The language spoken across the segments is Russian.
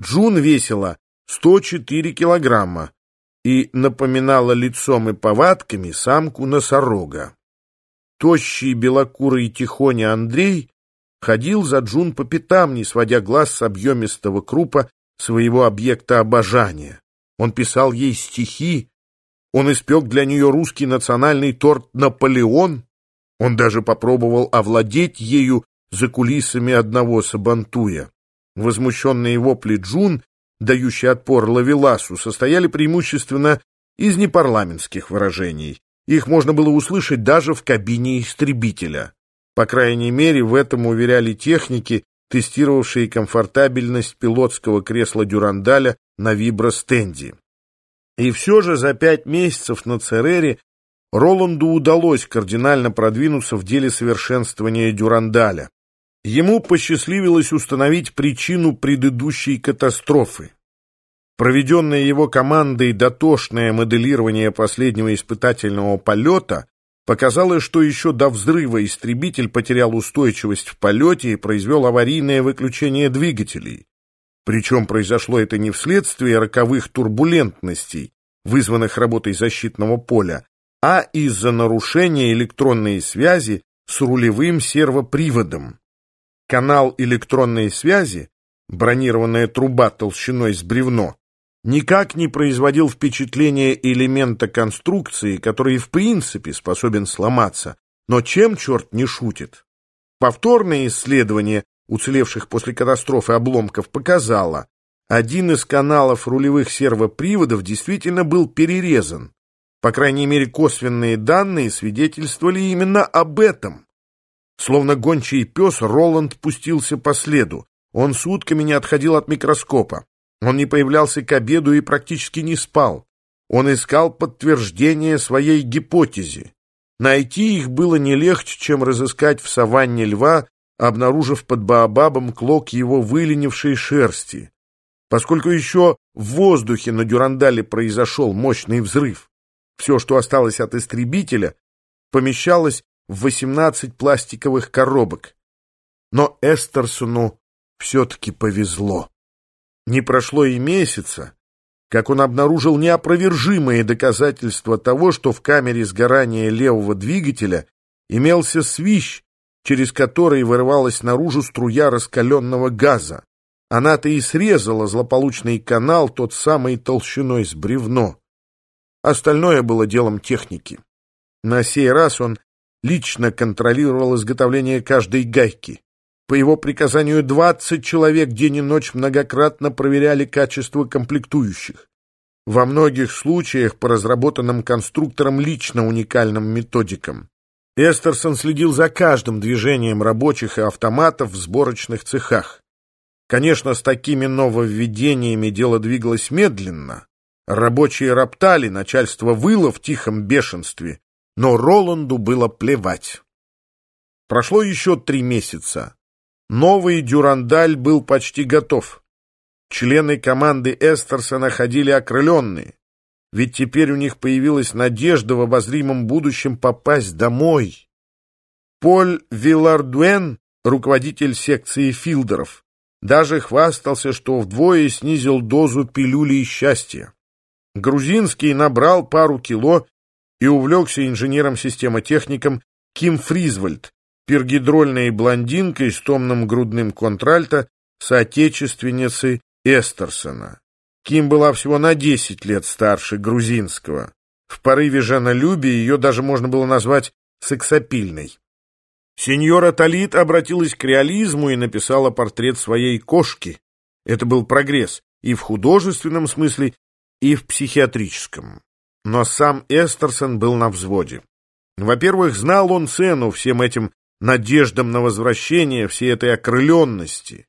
Джун весила 104 килограмма и напоминала лицом и повадками самку носорога. Тощий белокурый тихоня Андрей ходил за Джун по пятам, не сводя глаз с объемистого крупа своего объекта обожания. Он писал ей стихи, он испек для нее русский национальный торт «Наполеон», он даже попробовал овладеть ею за кулисами одного сабантуя. Возмущенные вопли Джун, дающие отпор Лавеласу, состояли преимущественно из непарламентских выражений. Их можно было услышать даже в кабине истребителя. По крайней мере, в этом уверяли техники, тестировавшие комфортабельность пилотского кресла Дюрандаля на вибростенде. И все же за пять месяцев на Церере Роланду удалось кардинально продвинуться в деле совершенствования Дюрандаля. Ему посчастливилось установить причину предыдущей катастрофы. Проведенное его командой дотошное моделирование последнего испытательного полета показало, что еще до взрыва истребитель потерял устойчивость в полете и произвел аварийное выключение двигателей. Причем произошло это не вследствие роковых турбулентностей, вызванных работой защитного поля, а из-за нарушения электронной связи с рулевым сервоприводом. Канал электронной связи, бронированная труба толщиной с бревно, никак не производил впечатления элемента конструкции, который в принципе способен сломаться, но чем черт не шутит. Повторное исследование уцелевших после катастрофы обломков показало, один из каналов рулевых сервоприводов действительно был перерезан. По крайней мере, косвенные данные свидетельствовали именно об этом. Словно гончий пес, Роланд пустился по следу. Он сутками не отходил от микроскопа. Он не появлялся к обеду и практически не спал. Он искал подтверждение своей гипотезе. Найти их было не легче, чем разыскать в саванне льва, обнаружив под Баобабом клок его выленившей шерсти. Поскольку еще в воздухе на Дюрандале произошел мощный взрыв, все, что осталось от истребителя, помещалось в 18 пластиковых коробок. Но Эстерсону все-таки повезло. Не прошло и месяца, как он обнаружил неопровержимые доказательства того, что в камере сгорания левого двигателя имелся свищ, через который вырывалась наружу струя раскаленного газа. Она-то и срезала злополучный канал, тот самый толщиной с бревно. Остальное было делом техники. На сей раз он лично контролировал изготовление каждой гайки. По его приказанию 20 человек день и ночь многократно проверяли качество комплектующих. Во многих случаях по разработанным конструкторам лично уникальным методикам. Эстерсон следил за каждым движением рабочих и автоматов в сборочных цехах. Конечно, с такими нововведениями дело двигалось медленно. Рабочие роптали, начальство выло в тихом бешенстве, но Роланду было плевать. Прошло еще три месяца. Новый Дюрандаль был почти готов. Члены команды Эстерсона ходили окрыленные, ведь теперь у них появилась надежда в обозримом будущем попасть домой. Поль Виллардуэн, руководитель секции филдеров, даже хвастался, что вдвое снизил дозу пилюли счастья. Грузинский набрал пару кило и увлекся инженером-системотехником Ким Фризвальд, пергидрольной блондинкой с томным грудным контральто, соотечественницей Эстерсона. Ким была всего на 10 лет старше грузинского. В порыве женолюбия ее даже можно было назвать сексапильной. Сеньора Талит обратилась к реализму и написала портрет своей кошки. Это был прогресс и в художественном смысле, и в психиатрическом. Но сам Эстерсон был на взводе. Во-первых, знал он цену всем этим надеждам на возвращение, всей этой окрыленности.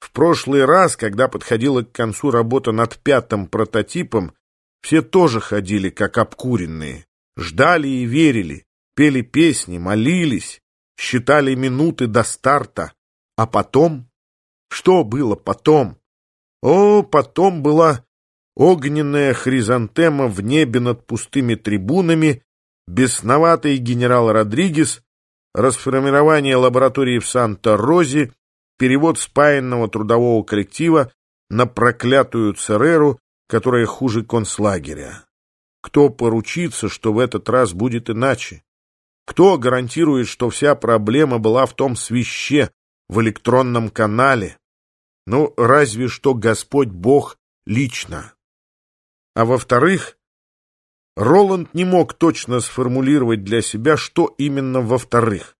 В прошлый раз, когда подходила к концу работа над пятым прототипом, все тоже ходили как обкуренные, ждали и верили, пели песни, молились, считали минуты до старта. А потом? Что было потом? О, потом была огненная хризантема в небе над пустыми трибунами, бесноватый генерал Родригес, расформирование лаборатории в Санта-Розе, перевод спаянного трудового коллектива на проклятую Цереру, которая хуже концлагеря. Кто поручится, что в этот раз будет иначе? Кто гарантирует, что вся проблема была в том свище, в электронном канале? Ну, разве что Господь Бог лично. А во-вторых, Роланд не мог точно сформулировать для себя, что именно во-вторых.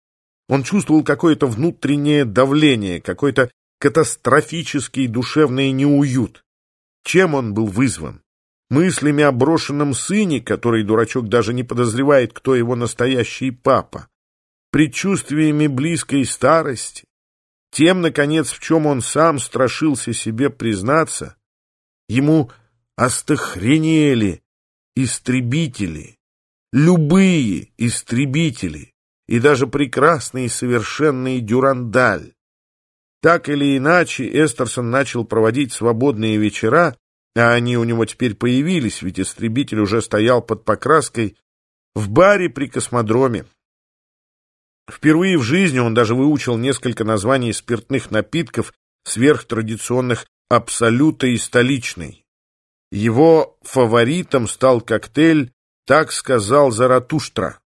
Он чувствовал какое-то внутреннее давление, какой-то катастрофический душевный неуют. Чем он был вызван? мыслями о брошенном сыне, который дурачок даже не подозревает, кто его настоящий папа, предчувствиями близкой старости, тем, наконец, в чем он сам страшился себе признаться, ему остохренели истребители, любые истребители и даже прекрасный и совершенный дюрандаль. Так или иначе, Эстерсон начал проводить свободные вечера а они у него теперь появились, ведь истребитель уже стоял под покраской в баре при космодроме. Впервые в жизни он даже выучил несколько названий спиртных напитков сверхтрадиционных «Абсолюта» и «Столичный». Его фаворитом стал коктейль «Так сказал Заратуштра».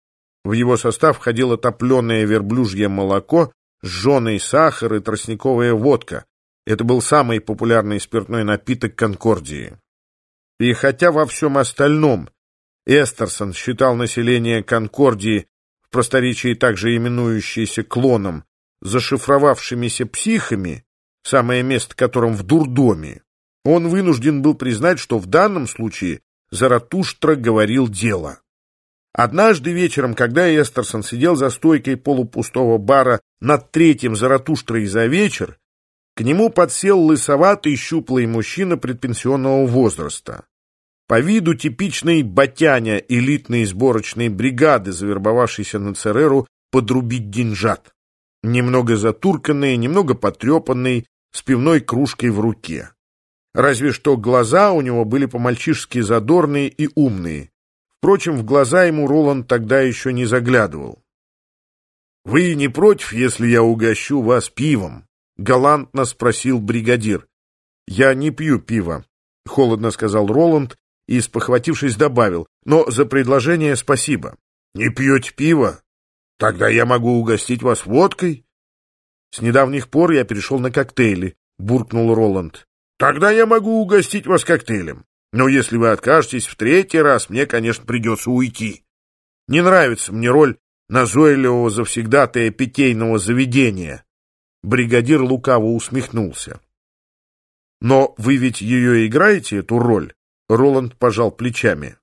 В его состав входило топленое верблюжье молоко, жженый сахар и тростниковая водка, это был самый популярный спиртной напиток Конкордии. И хотя во всем остальном Эстерсон считал население Конкордии, в просторечии также именующееся клоном, зашифровавшимися психами, самое место которым в дурдоме, он вынужден был признать, что в данном случае Заратуштра говорил дело. Однажды вечером, когда Эстерсон сидел за стойкой полупустого бара над третьим Заратуштрой за вечер, к нему подсел лысоватый щуплый мужчина предпенсионного возраста. По виду типичный батяня элитной сборочной бригады, завербовавшейся на Цереру подрубить деньжат. Немного затурканный, немного потрепанный, с пивной кружкой в руке. Разве что глаза у него были по-мальчишески задорные и умные. Впрочем, в глаза ему Роланд тогда еще не заглядывал. «Вы не против, если я угощу вас пивом?» галантно спросил бригадир. «Я не пью пиво», — холодно сказал Роланд и, спохватившись, добавил, «но за предложение спасибо». «Не пьете пиво? Тогда я могу угостить вас водкой». «С недавних пор я перешел на коктейли», — буркнул Роланд. «Тогда я могу угостить вас коктейлем. Но если вы откажетесь в третий раз, мне, конечно, придется уйти. Не нравится мне роль назойливого завсегдатая питейного заведения». Бригадир лукаво усмехнулся. «Но вы ведь ее играете, эту роль?» Роланд пожал плечами.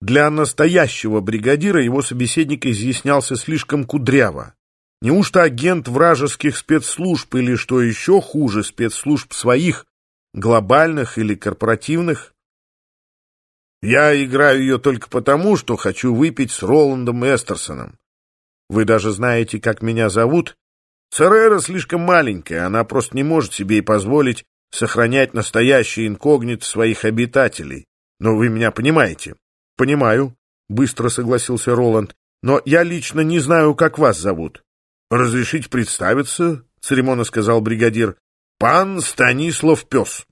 Для настоящего бригадира его собеседник изъяснялся слишком кудряво. Неужто агент вражеских спецслужб или, что еще хуже, спецслужб своих, глобальных или корпоративных? Я играю ее только потому, что хочу выпить с Роландом Эстерсоном. Вы даже знаете, как меня зовут? Церера слишком маленькая, она просто не может себе и позволить сохранять настоящий инкогнит своих обитателей. Но вы меня понимаете? Понимаю, быстро согласился Роланд. Но я лично не знаю, как вас зовут. Разрешить представиться? Церемонно сказал бригадир. Пан Станислав Пес.